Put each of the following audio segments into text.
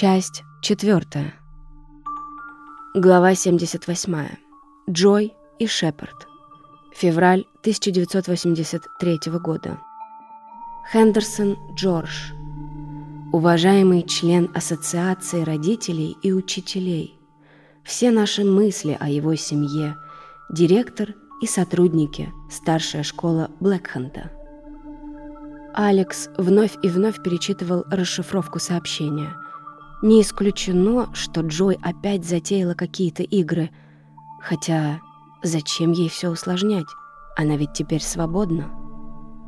Часть четвертая. Глава 78. Джой и Шепард. Февраль 1983 года. Хендерсон Джордж. Уважаемый член Ассоциации родителей и учителей. Все наши мысли о его семье, директор и сотрудники, старшая школа Блэкханта. Алекс вновь и вновь перечитывал расшифровку сообщения. Не исключено, что Джой опять затеяла какие-то игры. Хотя зачем ей все усложнять? Она ведь теперь свободна.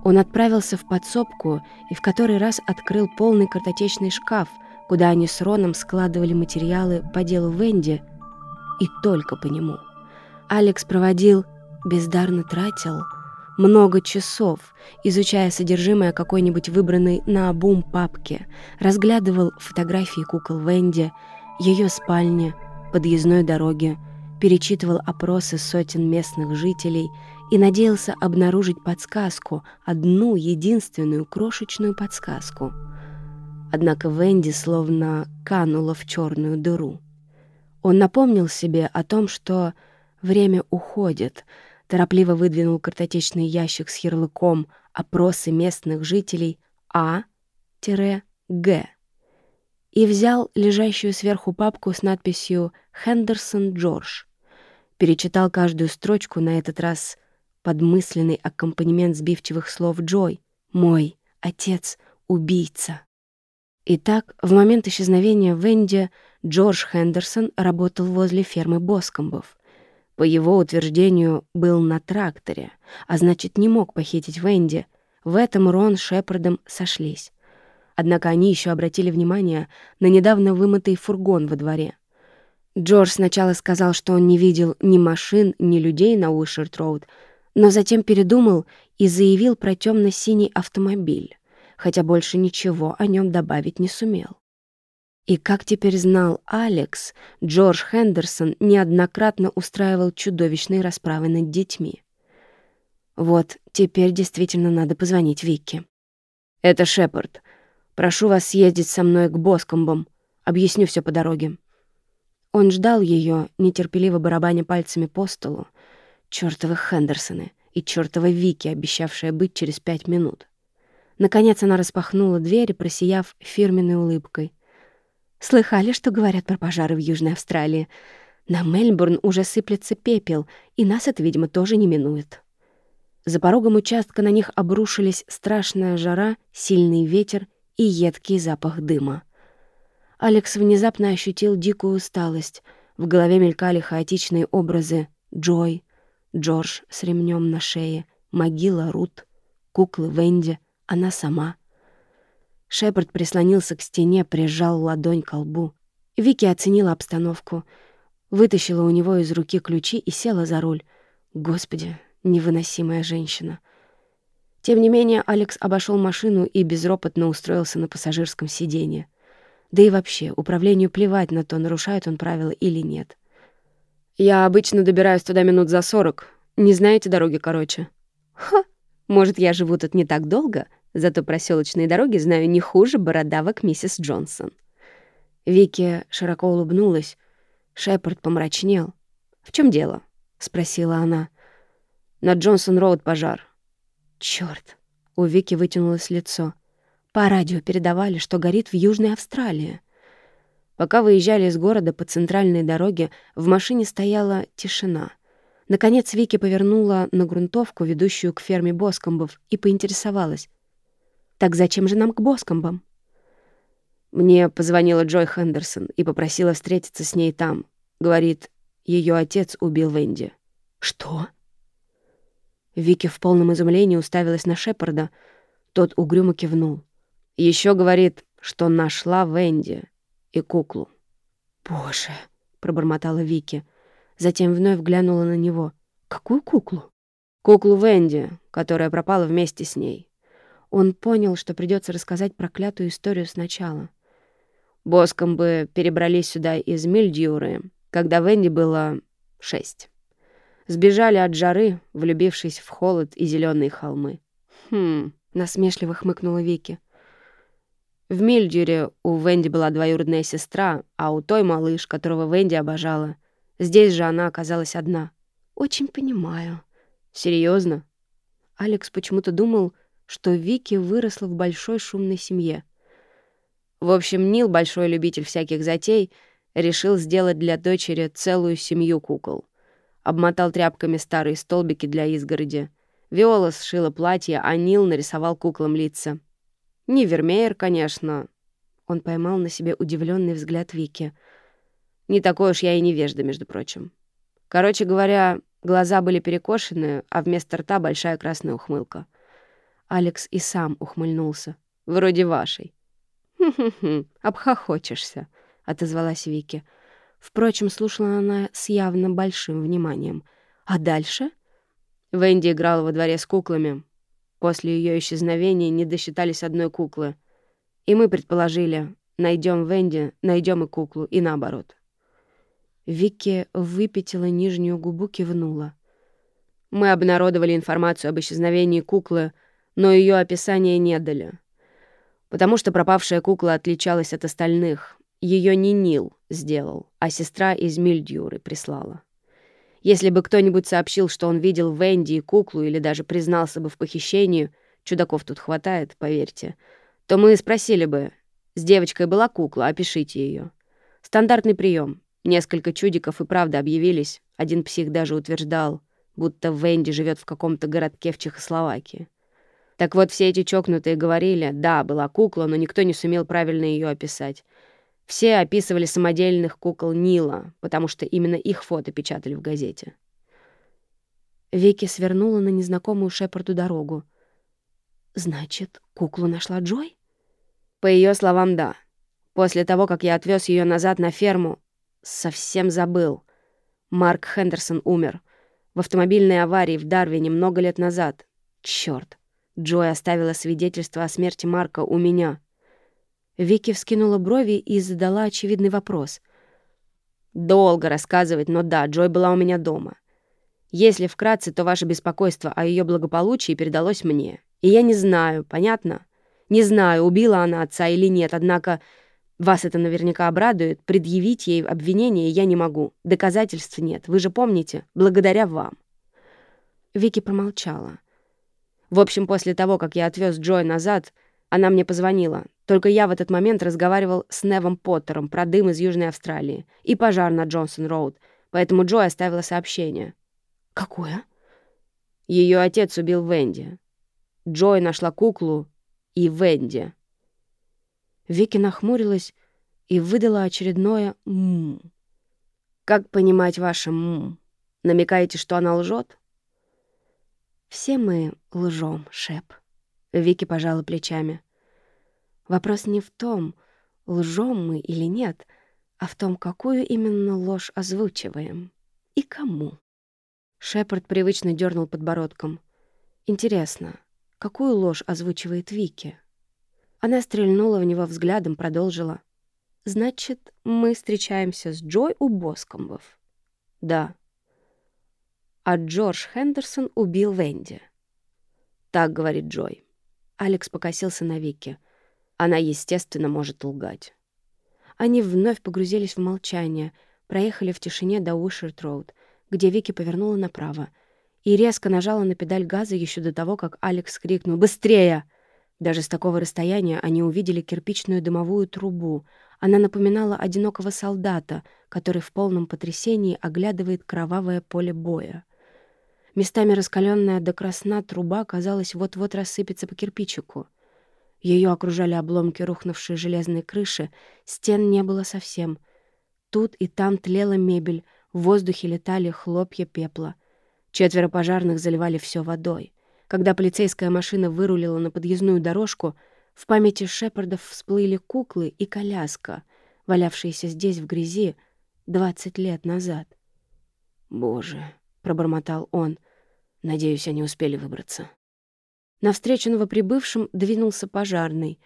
Он отправился в подсобку и в который раз открыл полный картотечный шкаф, куда они с Роном складывали материалы по делу Венди, и только по нему. Алекс проводил, бездарно тратил — много часов, изучая содержимое какой-нибудь выбранной на обум папки, разглядывал фотографии кукол Венди, ее спальни, подъездной дороги, перечитывал опросы сотен местных жителей и надеялся обнаружить подсказку, одну единственную крошечную подсказку. Однако Венди словно канула в черную дыру. Он напомнил себе о том, что время уходит — торопливо выдвинул картотечный ящик с ярлыком «Опросы местных жителей А-Г» и взял лежащую сверху папку с надписью «Хендерсон Джордж». Перечитал каждую строчку, на этот раз подмысленный аккомпанемент сбивчивых слов Джой «Мой отец — убийца». Итак, в момент исчезновения Венди Джордж Хендерсон работал возле фермы Боскомбов — по его утверждению, был на тракторе, а значит, не мог похитить Венди. В этом Рон с Шепардом сошлись. Однако они еще обратили внимание на недавно вымытый фургон во дворе. Джордж сначала сказал, что он не видел ни машин, ни людей на Уишерт-Роуд, но затем передумал и заявил про темно синий автомобиль, хотя больше ничего о нем добавить не сумел. И, как теперь знал Алекс, Джордж Хендерсон неоднократно устраивал чудовищные расправы над детьми. Вот, теперь действительно надо позвонить Вике. «Это Шепард. Прошу вас съездить со мной к Боскомбам. Объясню все по дороге». Он ждал ее, нетерпеливо барабаня пальцами по столу. Чёртовы Хендерсоны и чёртова Вики, обещавшая быть через пять минут. Наконец она распахнула дверь, просияв фирменной улыбкой — Слыхали, что говорят про пожары в Южной Австралии? На Мельбурн уже сыплется пепел, и нас это, видимо, тоже не минует. За порогом участка на них обрушились страшная жара, сильный ветер и едкий запах дыма. Алекс внезапно ощутил дикую усталость. В голове мелькали хаотичные образы Джой, Джордж с ремнем на шее, могила Рут, куклы Венди, она сама — Шепард прислонился к стене, прижал ладонь к лбу. Вики оценила обстановку, вытащила у него из руки ключи и села за руль. Господи, невыносимая женщина. Тем не менее, Алекс обошел машину и безропотно устроился на пассажирском сиденье. Да и вообще, управлению плевать на то, нарушает он правила или нет. «Я обычно добираюсь туда минут за сорок. Не знаете дороги короче?» «Ха! Может, я живу тут не так долго?» Зато проселочные дороги знаю не хуже бородавок миссис Джонсон. Вики широко улыбнулась. Шепард помрачнел. «В чем дело?» — спросила она. «На Джонсон-Роуд пожар». «Чёрт!» — у Вики вытянулось лицо. По радио передавали, что горит в Южной Австралии. Пока выезжали из города по центральной дороге, в машине стояла тишина. Наконец Вики повернула на грунтовку, ведущую к ферме Боскомбов, и поинтересовалась. Так зачем же нам к Боскомбам? Мне позвонила Джой Хендерсон и попросила встретиться с ней там. Говорит, ее отец убил Венди. Что? Вики в полном изумлении уставилась на Шепарда. Тот угрюмо кивнул. Еще говорит, что нашла Венди и куклу. «Боже!» — пробормотала Вики. Затем вновь глянула на него. «Какую куклу?» «Куклу Венди, которая пропала вместе с ней. Он понял, что придется рассказать проклятую историю сначала. Боском бы перебрались сюда из Мильдьюры, когда Венди было шесть. Сбежали от жары, влюбившись в холод и зеленые холмы. «Хм...» — насмешливо хмыкнула Вики. В Мильдюре у Венди была двоюродная сестра, а у той малыш, которого Венди обожала. Здесь же она оказалась одна. Очень понимаю. Серьезно? Алекс почему-то думал, что Вики выросла в большой шумной семье. В общем, Нил, большой любитель всяких затей, решил сделать для дочери целую семью кукол. Обмотал тряпками старые столбики для изгороди. Виола сшила платье, а Нил нарисовал куклам лица. Не Вермеер, конечно. Он поймал на себе удивленный взгляд Вики. Не такой уж я и невежда, между прочим. Короче говоря, глаза были перекошены, а вместо рта большая красная ухмылка. Алекс и сам ухмыльнулся. Вроде вашей. «Хм-хм-хм, обхохочешься», — отозвалась Вики. Впрочем, слушала она с явно большим вниманием. «А дальше?» Венди играла во дворе с куклами. После ее исчезновения не досчитались одной куклы. И мы предположили, найдем Венди, найдем и куклу, и наоборот. Вики выпятила нижнюю губу, кивнула. Мы обнародовали информацию об исчезновении куклы, но ее описание не дали. Потому что пропавшая кукла отличалась от остальных. Ее не Нил сделал, а сестра из Мильдюры прислала. Если бы кто-нибудь сообщил, что он видел Венди и куклу или даже признался бы в похищении, чудаков тут хватает, поверьте, то мы спросили бы, с девочкой была кукла, опишите ее. Стандартный прием. Несколько чудиков и правда объявились. Один псих даже утверждал, будто Венди живет в каком-то городке в Чехословакии. Так вот, все эти чокнутые говорили, да, была кукла, но никто не сумел правильно ее описать. Все описывали самодельных кукол Нила, потому что именно их фото печатали в газете. Вики свернула на незнакомую Шепарду дорогу. «Значит, куклу нашла Джой?» По ее словам, да. После того, как я отвез ее назад на ферму, совсем забыл. Марк Хендерсон умер. В автомобильной аварии в Дарвине много лет назад. Черт! Джой оставила свидетельство о смерти Марка у меня. Вики вскинула брови и задала очевидный вопрос. «Долго рассказывать, но да, Джой была у меня дома. Если вкратце, то ваше беспокойство о ее благополучии передалось мне. И я не знаю, понятно? Не знаю, убила она отца или нет, однако вас это наверняка обрадует. Предъявить ей обвинение я не могу. Доказательств нет, вы же помните, благодаря вам». Вики промолчала. В общем, после того, как я отвез Джой назад, она мне позвонила. Только я в этот момент разговаривал с Невом Поттером про дым из Южной Австралии и пожар на Джонсон-Роуд, поэтому Джой оставила сообщение. «Какое?» Ее отец убил Венди. Джой нашла куклу и Венди. Вики нахмурилась и выдала очередное «мм». «Как понимать ваше «мм»? Намекаете, что она лжет? «Все мы лжем, Шеп», Вики пожала плечами. Вопрос не в том, лжем мы или нет, а в том, какую именно ложь озвучиваем и кому. Шепард привычно дернул подбородком. Интересно, какую ложь озвучивает Вики? Она стрельнула в него взглядом, продолжила. «Значит, мы встречаемся с Джой у Боскомбов?» «Да». «А Джордж Хендерсон убил Венди?» «Так говорит Джой». Алекс покосился на Вики. Она, естественно, может лгать. Они вновь погрузились в молчание, проехали в тишине до Уишерт-Роуд, где Вики повернула направо и резко нажала на педаль газа еще до того, как Алекс крикнул «Быстрее!». Даже с такого расстояния они увидели кирпичную дымовую трубу. Она напоминала одинокого солдата, который в полном потрясении оглядывает кровавое поле боя. Местами раскаленная до красна труба, казалось, вот-вот рассыпется по кирпичику. Ее окружали обломки рухнувшей железной крыши, стен не было совсем. Тут и там тлела мебель, в воздухе летали хлопья пепла. Четверо пожарных заливали все водой. Когда полицейская машина вырулила на подъездную дорожку, в памяти Шепардов всплыли куклы и коляска, валявшиеся здесь в грязи 20 лет назад. «Боже!» — пробормотал он. «Надеюсь, они успели выбраться». Навстречу новоприбывшим двинулся пожарный.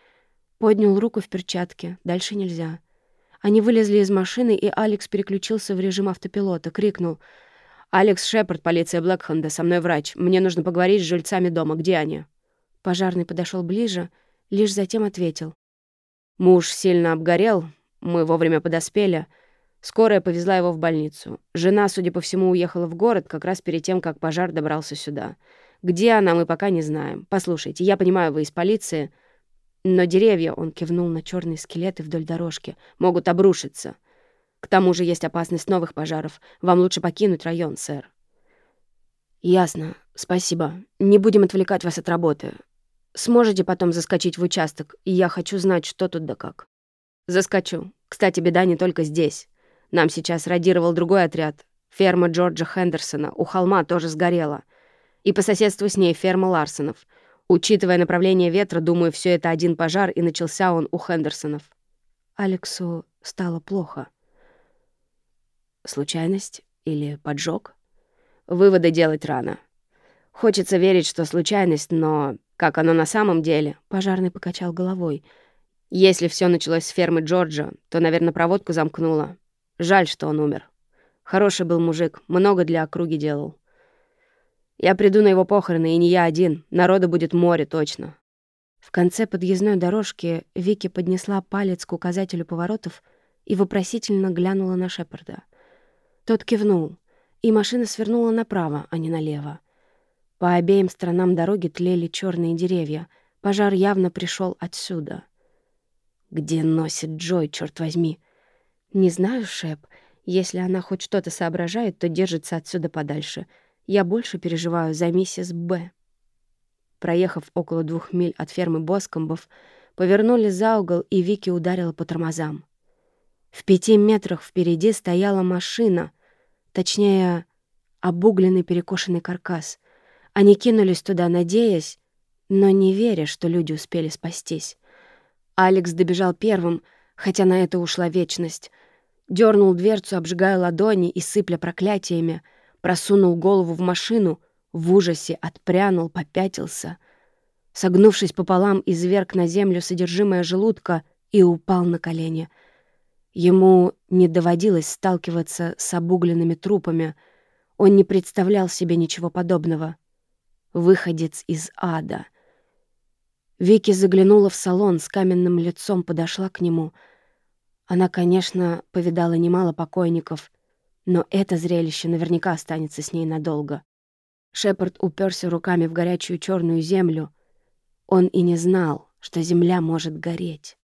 Поднял руку в перчатке. Дальше нельзя. Они вылезли из машины, и Алекс переключился в режим автопилота. Крикнул. «Алекс Шепард, полиция Блэкхенда, со мной врач. Мне нужно поговорить с жильцами дома. Где они?» Пожарный подошел ближе, лишь затем ответил. Муж сильно обгорел, мы вовремя подоспели. Скорая повезла его в больницу. Жена, судя по всему, уехала в город как раз перед тем, как пожар добрался сюда. Где она, мы пока не знаем. Послушайте, я понимаю, вы из полиции, но деревья, он кивнул на черные скелеты вдоль дорожки, могут обрушиться. К тому же есть опасность новых пожаров. Вам лучше покинуть район, сэр. Ясно. Спасибо. Не будем отвлекать вас от работы. Сможете потом заскочить в участок, и я хочу знать, что тут да как. Заскочу. Кстати, беда не только здесь. Нам сейчас радировал другой отряд. Ферма Джорджа Хендерсона у холма тоже сгорела. И по соседству с ней ферма Ларсонов. Учитывая направление ветра, думаю, все это один пожар, и начался он у Хендерсонов. Алексу стало плохо. Случайность или поджог? Выводы делать рано. Хочется верить, что случайность, но как оно на самом деле? Пожарный покачал головой. Если все началось с фермы Джорджа, то, наверное, проводку замкнуло. Жаль, что он умер. Хороший был мужик, много для округи делал. Я приду на его похороны, и не я один. Народа будет море, точно. В конце подъездной дорожки Вики поднесла палец к указателю поворотов и вопросительно глянула на Шепарда. Тот кивнул, и машина свернула направо, а не налево. По обеим сторонам дороги тлели черные деревья. Пожар явно пришел отсюда. Где носит Джой, черт возьми? Не знаю, Шеп. Если она хоть что-то соображает, то держится отсюда подальше. Я больше переживаю за миссис Б. Проехав около двух миль от фермы Боскомбов, повернули за угол, и Вики ударила по тормозам. В пяти метрах впереди стояла машина, точнее, обугленный перекошенный каркас. Они кинулись туда, надеясь, но не веря, что люди успели спастись. Алекс добежал первым, хотя на это ушла вечность — дернул дверцу, обжигая ладони и сыпля проклятиями, просунул голову в машину, в ужасе отпрянул, попятился. Согнувшись пополам, изверг на землю содержимое желудка и упал на колени. Ему не доводилось сталкиваться с обугленными трупами. Он не представлял себе ничего подобного. Выходец из ада. Вики заглянула в салон с каменным лицом, подошла к нему — она, конечно, повидала немало покойников, но это зрелище наверняка останется с ней надолго. Шепард уперся руками в горячую черную землю. Он и не знал, что земля может гореть.